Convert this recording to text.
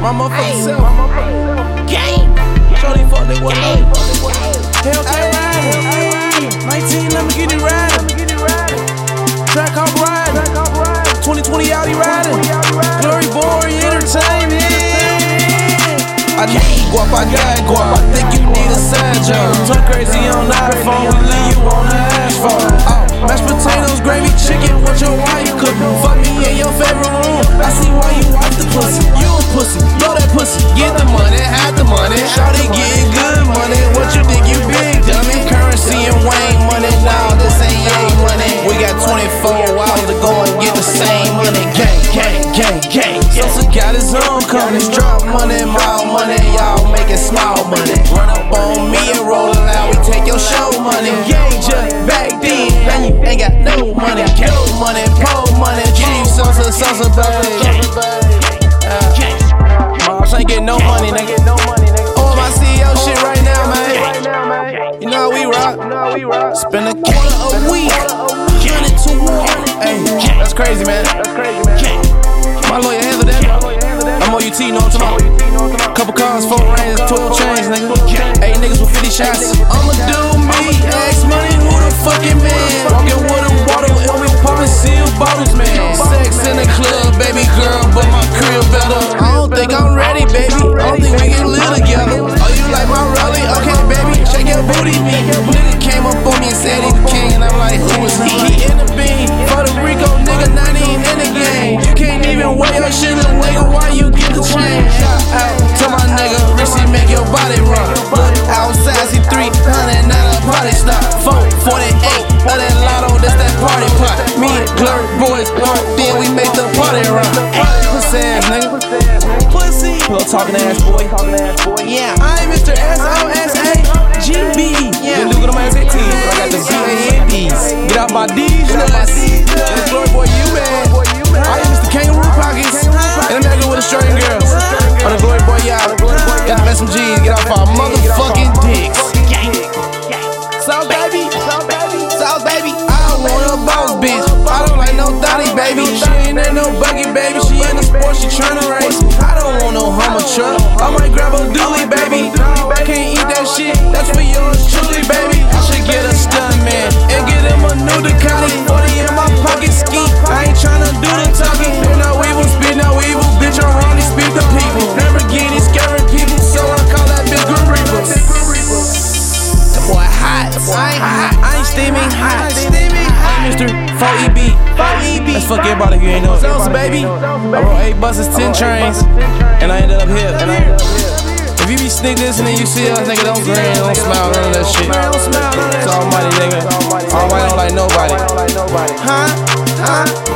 My motherfucking self. Game. Shorty fuck that one up. Hellcat ride. 19, let me get it right. Track hop ride. 2020 Audi riding. Glory Boy Entertainment. I need guap, I got guap. I think you need a side job. Turn crazy on iPhone. We leave. chicken with your wife cooking. Fuck me in your favorite room. I see why you wife the pussy. You a pussy, blow that pussy. Get the money, have the money. Shawty get good money. What you think you big, dummy? Currency and Wayne money. Nah, this ain't Yang money. We got 24 hours to go and get the same money. Gang, gang, gang, gang. Sosa got his own company. Drop money, mile money. Y'all making small money. Run up on me and roll out. We take your show money. Ain't got no money, no money, pole money, cheap Sosa, Sosa, baby. Uh, Moms ain't getting no money, nigga. Oh, my CEO shit right now, man. You know how we rock. Spend a quarter a week, hundred to one. Hey, that's crazy, man. My lawyer handle that. I'm OUT, you know I'm? Couple cars, four rings, 12 chains, nigga. Eight niggas with 50 shots. I'ma up on me and said he the king, and I'm like, who is he? He in the bean. Puerto Rico, nigga, 90 in the game. You can't even wear your shit, little nigga. Why you get the chain? Shout out to my nigga, Rissy, make your body run. Look outside, see 300, not a party stop. 448, of that lotto, that's that party pot. Me and Glurk boys, then we make the party run. Pussy ass nigga. Pussy. Little talking ass boy. Yeah, I'm Out my D's nuts. That's Glory boy, you man. I am Mr. Kangaroo Pockets. And I'm back with the straight girls. On the Glory boy, yeah. Got the best G's. Get off our motherfucking dicks. South baby, South baby, I don't want a boss bitch. I don't like no Dottie baby. She ain't in no buggy baby. She in the sport, she tryna race. I don't want no Hummer truck. I might grab a dually baby. Can't eat that shit. That's I'm 4EB. 4EB. Let's fuck everybody if you ain't know it. Sosa, baby. I wrote eight buses, ten trains, and I ended up here. If you be sneak this and then you see us, nigga, don't grin, don't smile, none of that shit. It's almighty, nigga. Almighty don't like nobody. Huh? Huh?